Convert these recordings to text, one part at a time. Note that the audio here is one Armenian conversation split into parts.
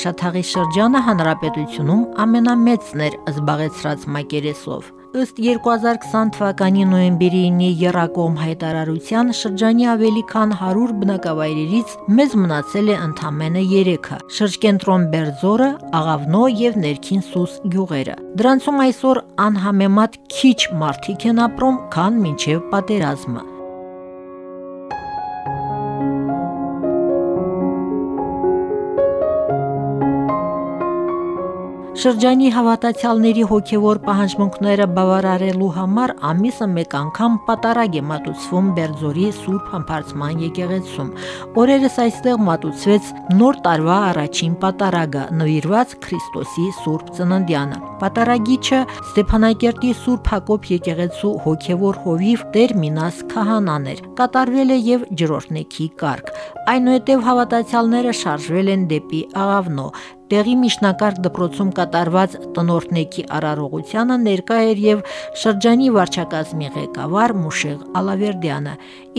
Քաշաթաղի շրջանը հանրապետությունում ամենամեծն էր զբաղեցրած մակերեսով։ Ըստ 2020 թվականի նոյեմբերի 9-ի Երակոմ հայտարարության շրջանի ավելի քան 100 բնակավայրերից մեզ մնացել է ընդամենը 3-ը՝ շրջկենտրոն Բերձորը, Աղավնո եւ Ներքին Սուս գյուղերը։ Դրանցում այսօր անհամեմատ քիչ մարդիկ են ապրում, քան մինչև պատերազմը։ Շրջանի հավատացյալների հոգևոր պահանջմունքները բավարարելու համար ամիսը մեկ անգամ պատարագ է մատուցվում Բերձորի Սուրբ Համբարձման եկեղեցում։ Օրերս այստեղ մատուցվեց նոր տարվա առաջին պատարագը, նվիրված Քրիստոսի Սուրբ Ծննդյանը։ Պատարագիչը Ստեփանակերտի Սուրբ Հակոբ եկեղեցու հոգևոր հովիվ Տեր Մինաս Քահանան էր։ Կատարվել է եւ ջրորնեքի կարգ։ Այնուհետև հավատացյալները շարժվել են դեպի Աղավնո, տեղի միջնակարգ դպրոցում կատարված տնորթնեքի արարողությանը ներկա էր եւ շրջանի վարչակազմի ղեկավար Մուշեղ Ալավերդյանը։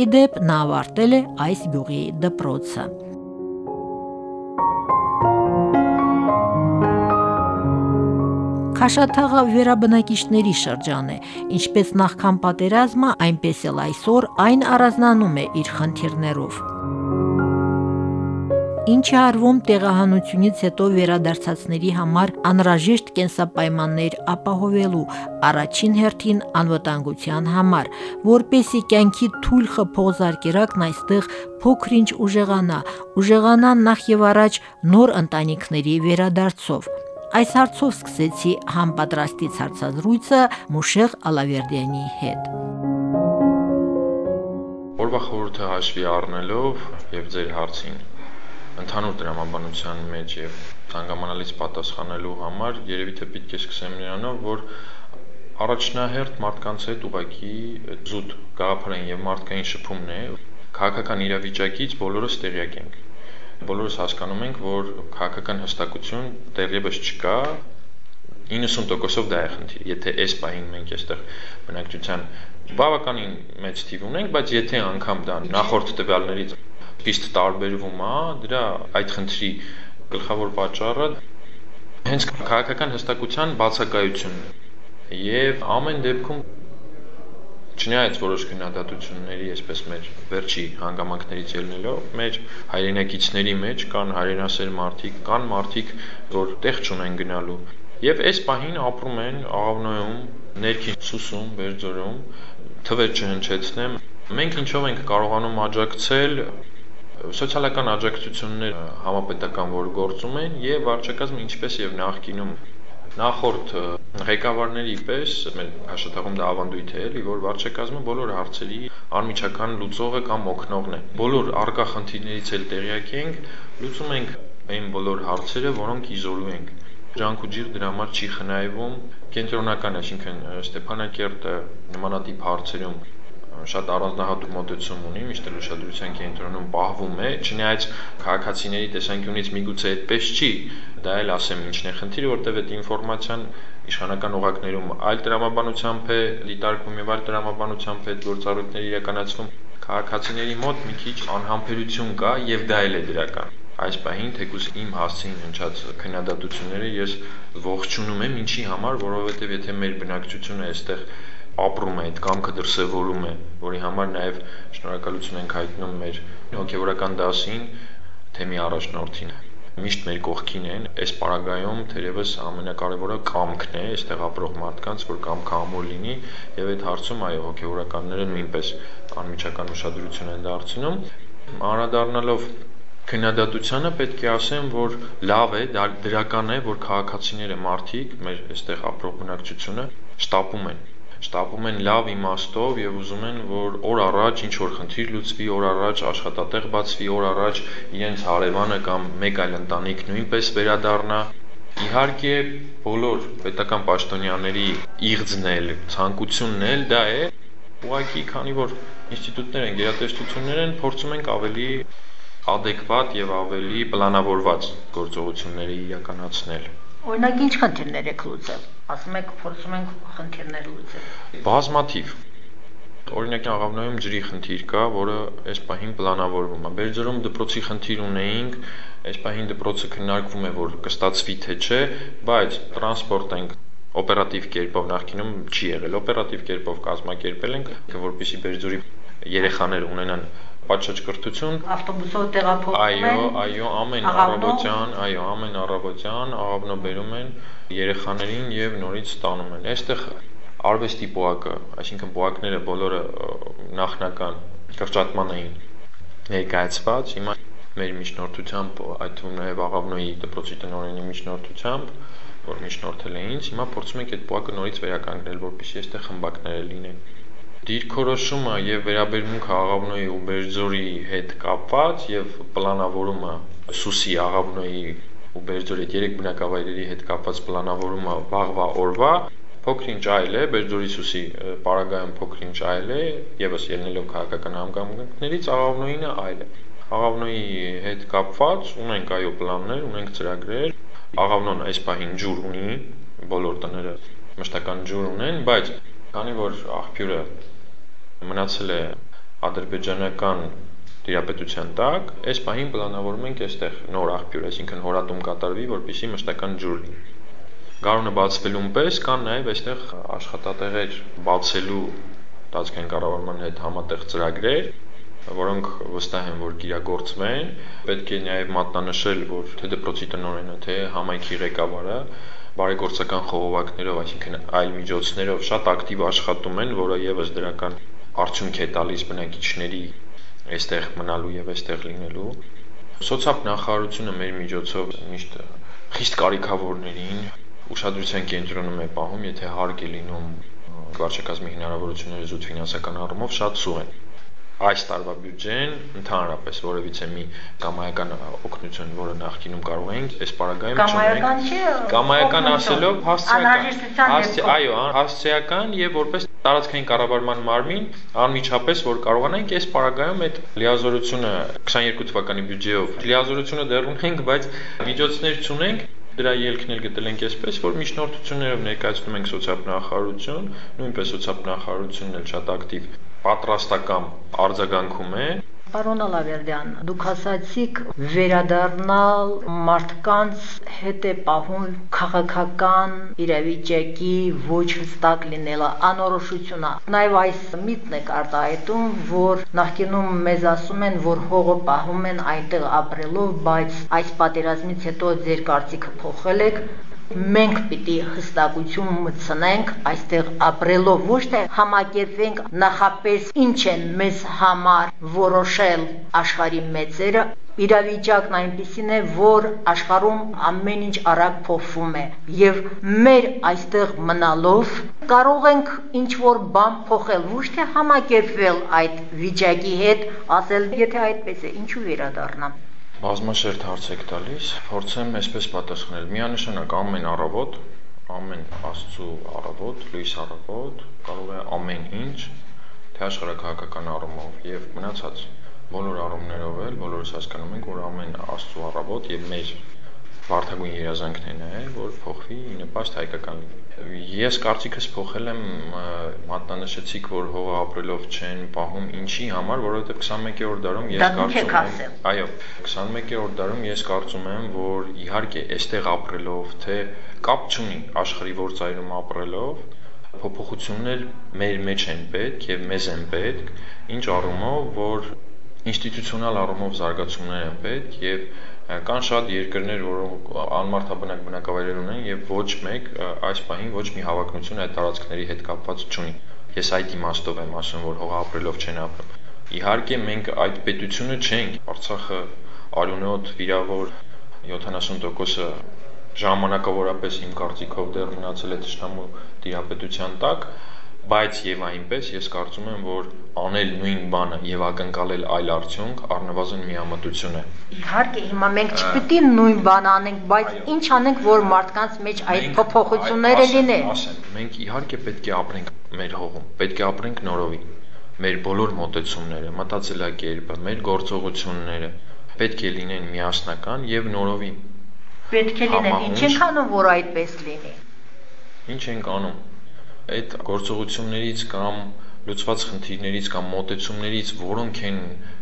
Իդեպ նա ավարտել է այս գյուղի դպրոցը։ Քաշաթաղը վերաբնակիչների շրջան է, ինչպես նախքան պատերազմը, այնպես էլ այսօր այն առանձնանում է իր խնդիրներով ինչը արվում տեղահանությունից հետո վերադարձածների համար անհրաժեշտ կենսապայմաններ ապահովելու առաջին հերթին անվտանգության համար, որպեսի կյանքի թույլ խփող զարկերակն այստեղ փոքրինչ ուժեղանա, ուժեղանա նախ եւ առաջ նոր ընտանիքների վերադարձով։ Այս հարցով սկսեցի համապատրաստից հարցազրույցը Մուշեղ Ալավերդյանի հետ։ Օրվա խորհուրդը հաշվի առնելով եւ ձեր հարցին ընդհանուր դրամաբանության մեջ եւ ցանկամանալից պատասխանելու համար երևի թե պետք է սկսեմ նրանով, որ առաջնահերթ մարդկանց հետ ուղակի զուտ գաղափարային եւ մարդկային շփումն է քաղաքական իրավիճակից բոլորս տեղյակ ենք բոլորս հասկանում ենք որ քաղաքական հստակություն դեռևս չկա 90%-ով դա է խնդիր։ Եթե այս պահին մենք այստեղ բնակչության բավականին մեծ թիվ ունենք, բայց եթե անգամ դա նախորդ տվյալներից պիստ տարբերվում է, դրա այդ խնդրի գլխավոր պատճառը հենց քաղաքական հստակության բացակայությունն է։ Եվ ամեն դեպքում Չնայած որոշ քննադատությունների, այսպես մեր վերջի հանգամանքներից ելնելով, մեր հայրենակիցների մեջ կան հայրենասեր մարդիկ, կան մարդիկ, որ տեղ չունեն գնալու։ Եվ այս պահին ապրում են Աղավնոյում, ներքին Սուսում, Բերձորում, թվեր չհնչեցնեմ։ Մենք ինչով ենք կարողանում աջակցել սոցիալական աջակցություններ համապետական որ գործում են եւ վարչակազմը ինչպես եւ նախկինում նախորդ ղեկավարների պես մեր հաշտարում դա ավանդույթ է էլի որ վարչակազմը բոլոր հարցերի անմիջական լուծողը կամ օգնողն է բոլոր արկա խնդիրներից էլ տեղյակ ենք լուծում ենք այն բոլոր հարցերը որոնք իզորու ենք ջանք ու ջիղ դրա համար չի խնայվում կենտրոնական այսինքն Ստեփանակերտը նմանատիպ հարցերում շատ առանձնահատուկ մոտեցում ունի, միշտ էլ ուշադրության կենտրոնում պահվում է, չնայած քաղաքացիների տեսանկյունից միգուցե այդպես չի, դա էլ ասեմ ինչն է խնդիրը, որտեղ այդ ինֆորմացիան իշխանական օղակներում այլ տրամաբանությամբ է դիտարկվում եւ այլ տրամաբանությամբ է գործառույթներ իրականացվում քաղաքացիների մոտ մի քիչ անհամբերություն կա եւ դա էլ է դրական այս պահին թեկուս իմ հասցեին հնչած քննադատությունները ես ողջունում եմ ինչի համար, որովհետև եթե մեր բնակչությունը այստեղ ապրում է, այդ կամքը դրսևորում է, որի համար նաև շնորհակալություն ենք հայտնում մեր հոգևորական դասին, թեմի առաջնորդին միշտ մեր կողքին են այս պարագայում թերևս ամենակարևորը կամքն է այստեղ ապրող մարդկանց որ կամքը ամուր լինի եւ այդ հարցում այո հոգեորականները նույնպես անմիջական ուշադրություն են դարձնում անդրադառնալով քննադատությանը պետք է ասեմ, որ լավ է, դրական է, որ քաղաքացիները մարդիկ, մեր այստեղ ապրող բնակչությունը շտապում են շտապում են լավ իմաստով եւ ուզում են, որ օր առաջ ինչ որ խնդիր լուծվի, օր առաջ աշխատատեղ բացվի, օր առաջ իրենց հարևանը կամ մեկ այլ ընտանիք նույնպես վերադառնա։ Իհարկե, բոլոր պետական պաշտոնյաների իղձն էլ, ցանկությունն էլ դա է, ուղղակի քանի որ ինստիտուտներ են, գերատեսչություններ են, փորձում ենք ավելի adekvat եւ ավելի պլանավորված գործողությունների իրականացնել։ Օրինակ ինչ խնդիրներ եք լուծել։ Ասում եք փորձում ենք խնդիրներ լուծել։ Բազմաթիվ օրինակ աղավնոյում ջրի խնդիր կա, որը այս պահին պլանավորվում է։ Բերձորում դպրոցի խնդիր ունեինք, այս պահին դպրոցը քննարկվում է, որ կստացվի թե չէ, բայց տրանսպորտ ենք օպերատիվ կերպով նախկինում չի եղել։ Օպերատիվ կերպով կազմակերպել ենք, որպեսզի Բերձորի երեխաներ ունենան պատշաճկրթություն ավտոբուսով տեղափոխում են այո այո ամեն առավոտյան այո ամեն առավոտյան աղավնո բերում են երեխաներին եւ նորից ստանում են այստեղ արվեստի պոակը այսինքն պոակները բոլորը նախնական կրճատման էին ներկայացված հիմա մեր միջնորդությամբ այդ թվում նաև աղավնոյի դպրոցի տնօրենի միջնորդությամբ որ միջնորդել է ինձ հիմա փորձում ենք այդ պոակը նորից վերականգնել որպեսզի այստեղ խմբակները լինեն դիրքորոշումը եւ վերաբերմունքը Աղավնոյի ու Բերձորի հետ կապված եւ պլանավորումը Սուսի Աղավնոյի ու Բերձորի երեք բնակավայրերի հետ կապված պլանավորումը վաղվա օրվա փոքրինչ այլ է Բերձորի Սուսի պարագայում փոքրինչ այլ է եւս ելնելով քաղաքական հանգամանքներից Աղավնոյինը այլ է Աղավնոյի հետ կապված ունենք այո պլաններ, ունենք ծրագրեր Աղավնոն այս պահին ջուր ունի, բոլոր տները մշտական ջուր ունեն, բայց քանի որ աղբյուրը մնացել է ադրբեջանական տիրապետության տակ, այս պահին պլանավորում ենք այստեղ նոր աղբյուր, այսինքն հորատում կատարվի, որպեսզի մշտական ջուր լինի։ Գարունը բացվելուն պես կան նաև այստեղ աշխատատեղեր բացելու տածքային կառավարման հետ համատեղ ծրագրեր, որոնք վստահ եմ, որ կիրագործվեն։ Պետք է նաև մատնանշել, որ թե դպրոցի տնօրենը, թե համայնքի ղեկավարը բարեգործական խողովակներով, այսինքն այլ միջոցներով շատ ակտիվ աշխատում են, որը եւս դրական արդյունք է տալիս բնակիչների այստեղ մնալու եւ այստեղ լինելու։ Սոցիալ նախարարությունը մեր միջոցով միշտ խիստ կարիքավորներին ուշադրության կենտրոնում է պահում, եթե հարկ է լինում վարչակազմի հնարավորությունները զուտ ֆինանսական առումով շատ սուղ են այս տարվա բյուջեն ընդհանրապես որևիցե մի կամայական օգնություն, որը նախկինում կարող էինք, այս պարագայում չունենք։ Կամայական ասելով հասցեական։ Այո, հասցեական եւ որպես տարածքային կառավարման մարմին անմիջապես որ կարողանանք այս պարագայում այդ լիազորությունը 22 թվականի բյուջեով լիազորությունը դեռ ունենք, բայց միջոցներ չունենք դրա ելքն էլ գտել ենք այսպես, որ միջնորդություններով ներկայացնում ենք սոցիալ-նախարարություն, նույնպես սոցիալ-նախարարությունն էլ շատ ակտիվ պատրաստական արձագանքում է Պարոն Ալավերդյան, դուք ասացիք վերադառնալ մարդկանց հետ է պահում քաղաքական իրավիճակի ոչ հստակ լինելը, անորոշությունը։ Նաև այս միտն է արտահայտում, որ նախկինում մեզ ասում են, որ հողը պահում են այնտեղ ապրելով, բայց այս պատերազմից հետո ձեր կարծիքը փոխել եք, մենք պիտի հստակություն մտցնենք այստեղ ապրելով ոչ թե համակերպենք նախապես ինչ են մեզ համար որոշել աշխարհի մեծերը իրավիճակն այնպեսին է, որ աշխարհում ամեն ինչ արագ փոխվում է եւ մեր այստեղ մնալով կարող ենք ինչ որ բան փոխել, ոչ թե համակերպվել այդ վիճակի հետ, ասել, եթե այդպես է, ինչու վերադառնամ բազմաշերտ հարց եք տալիս, փորձեմ այսպես պատասխանել։ Միանշանակ ամեն առավոտ, ամեն Աստծո առավոտ, լույս առավոտ կարող է ամեն ինչ թե աշխարհակահաղական առումով եւ մնացած բոլոր առումներով էլ բոլորս հասկանում ենք, որ ամեն Աստծո առավոտ եւ մեր վարդագույն երազանքն է, որ փոխվի նպաստ հայկական Ես կարծիքս փոխել եմ մատնանշեցիք, որ հողը ապրելով չեն պահում ինչի համար, որովհետև 21-րդ դարում ես կարծում եմ, այո, 21-րդ դարում ես կարծում եմ, որ իհարկե այստեղ ապրելով, թե կապ չունի աշխարհի որ ծայրում ապրելով, փոփոխություններ մեր մեջ են պետք եւ մեզ են պետք, ինչ առումով, որ ինստիտուցիոնալ առումով զարգացումներ են պետք եւ Կան շատ երկրներ, որոնք անմարդաբնակ բնակավայրեր ունեն եւ ոչ մեկ այս պահին ոչ մի հավակնություն այդ տարածքների հետ կապված չունի։ Ես այդ իմաստով եմ ասում, որ հող ապրելով չեն ապրում։ Իհարկե մենք այդ պետությունը չենք։ Արցախը արյունոտ, վիրավոր 70%-ը ժամանակավորապես իմ կարծիքով դեռ մնացել է ճշտամու տիրապետության տակ, բայց եւ այնպես ես կարծում եմ, որ անել նույն բանը եւ ակնկալել այլ արդյունք առնվազն միամտություն է։ Իհարկե, հիմա մենք չպիտի նույն բանը անենք, բայց ինչ անենք, որ մարդկանց մեջ այդ փոփոխությունները լինեն։ Ասեմ, մենք իհարկե պետք է ապրենք մեր հողում, պետք է ապրենք նորովի։ Մեր բոլոր մոտեցումները, մտածելակերպը, մեր գործողությունները պետք է լինեն միասնական եւ նորովի։ Պետք է լինեն։ Ինչ ենք անում, որ այդպես լինի։ Ինչ ենք անում այդ գործողություններից կամ լուծված խնդիրներից կամ մոտեցումներից, որոնք են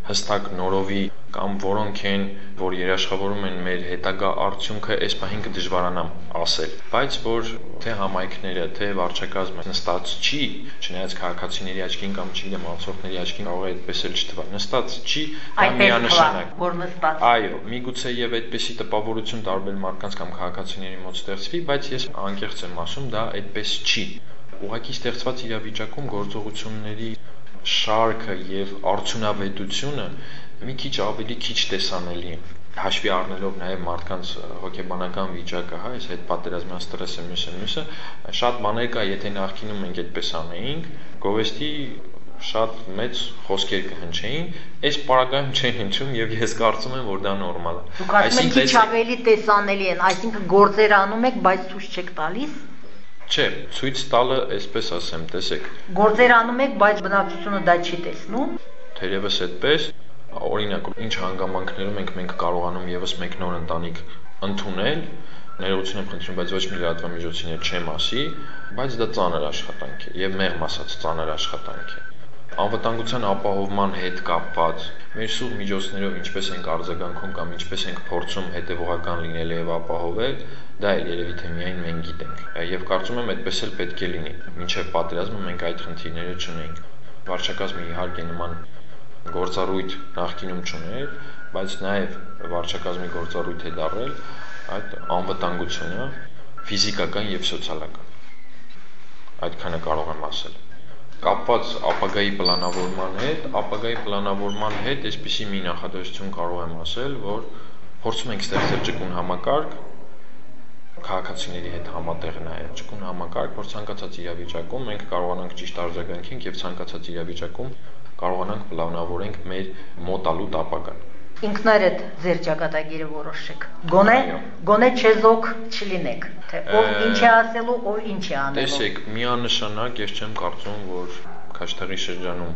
հստակ նորովի կամ որոնք են, որ երաշխավորում են մեր հետագա արդյունքը, այս պահին կդժվարանամ ասել, բայց որ թե համայնքները, թե վարչակազմը նստած չի, չնայած քաղաքացիների աչքին կամ չգիտեմ անցորդների աչքին կարող է այդպես էլ չթվա, նստած չի, դա միանշանակ, որ նստած։ Այո, միգուցե եւ այդպեսի տպավորություն տարբեր մարդկանց կամ քաղաքացիների մոտ ստեղծվի, բայց ես անկեղծ եմ ասում, դա այդպես չի ուղղակի ստեղծված իրավիճակում գործողությունների շարքը եւ արդյունավետությունը մի քիչ ավելի քիչ տեսանելի է հաշվի առնելով նաև մարդկանց հոգեբանական վիճակը, հա, այս հետ պատերազմյան ստրեսը, մյուսը, մյուսը, շատ բաներ կա, եթե նախկինում մենք այդպես անեինք, գովեստի շատ մեծ խոսքեր կհնչեին, այս պարագայում չեն հնչում եւ ես կարծում եմ, որ դա նորմալ է։ եք քիչ ավելի տեսանելի են, այսինքն գործեր անում եք, բայց ցույց չեք տալիս։ Չէ, ցույց տալը, այսպես ասեմ, տեսեք։ Գործեր անում եք, բայց բնակչությունը դա չի տեսնում։ Թերևս այդպես, օրինակ, ինչ հանգամանքներում ենք մենք կարողանում եւս մեկ նոր ընտանիք ընդունել, ներողություն եմ խնդրում, բայց ոչ մի լրատվամիջոցին չեմ ասի, բայց դա ծանր աշխատանք է եւ մեղմ ասած ծանր աշխատանք է անվտանգության ապահովման հետ կապված մեր սուղ միջոցներով ինչպես ենք արձագանքում կամ ինչպես ենք փորձում հետևողական լինել եւ ապահովել, դա էլ երևի թե միայն մենք գիտենք։ Եվ կարծում եմ այդպես էլ պետք է լինի։ Մինչև պատերազմը մենք այդ խնդիրները չունենք։ Վարչակազմը իհարկե նման գործառույթ նախկինում չուներ, բայց նաև վարչակազմի գործառույթ է դարել այդ անվտանգությունը ֆիզիկական եւ սոցիալական։ Այդքանը կարող եմ ասել կապված ապագայի պլանավորման հետ, ապագայի պլանավորման հետ այսպիսի մի նախադասություն կարող եմ ասել, որ փորձում ենք ստեղծել ճկուն համակարգ քաղաքացիների հետ համատեղ նայել ճկուն համակարգ, որ ցանկացած իրավիճակում մենք կարողանանք ճիշտ արձագանքենք եւ ցանկացած իրավիճակում կարողանանք պլանավորենք մեր մոտալուտ ապագան ինքներդ ձեր ճակատագիրը որոշեք։ Գոնե գոնե չեզոք չլինեք, թե ով ինչ է ասելու, ով ինչ է անելու։ Տեսեք, միանշանակ ես չեմ կարծում, որ Քաշտեղի շրջանում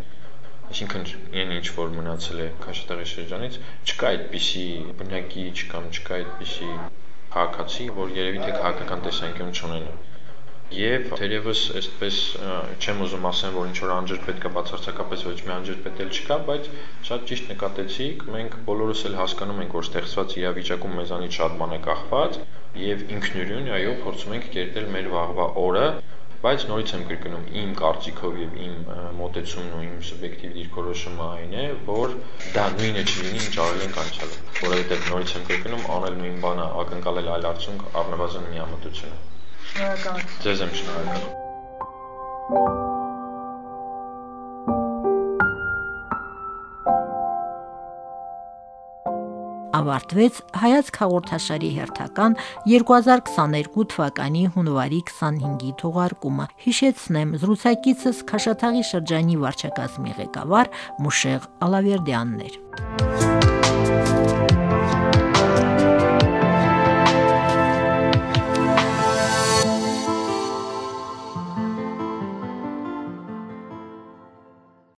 այսինքն այն ինչ որ մնացել է Քաշտեղի շրջանից, չկա այդպիսի բնակիչ կամ չկա այդպիսի քաղաքացի, որ երևի թե քաղաքական տեսանկյուն չունենա Եվ թերևս այսպես չեմ ուզում ասեմ, որ ինչ որ անջրպետ կա, բացարձակապես ոչ մի անջրպետ էլ չկա, բայց շատ ճիշտ նկատեցիք, մենք բոլորս էլ հասկանում ենք, որ ստեղծված իրավիճակում մեզանից շատ բան է կախված եւ ինքնուրույն, այո, փորձում ենք կերտել մեր վաղվա օրը, բայց նորից եմ կրկնում, իմ կարծիքով եւ իմ մոտեցումն ու իմ սուբյեկտիվ դիրքորոշումը այն է, որ դա նույնը չլինի, ինչ արել ենք անցյալում, որովհետեւ նորից եմ կրկնում, անել նույն բանը, ակնկալել այլ արդյունք առնվազն միամտություն է։ Շնորհակալություն։ Ձեզ եմ շնորհակալ։ ավարտվեց հայացք հաղորդաշարի հերթական 2022 թվականի հունվարի 25-ի թողարկումը։ Հիշեցնեմ, զրուցակիցս Խաշաթաղի շրջանի վարչակազմի ղեկավար Մուշեղ Ալավերդյանն էր։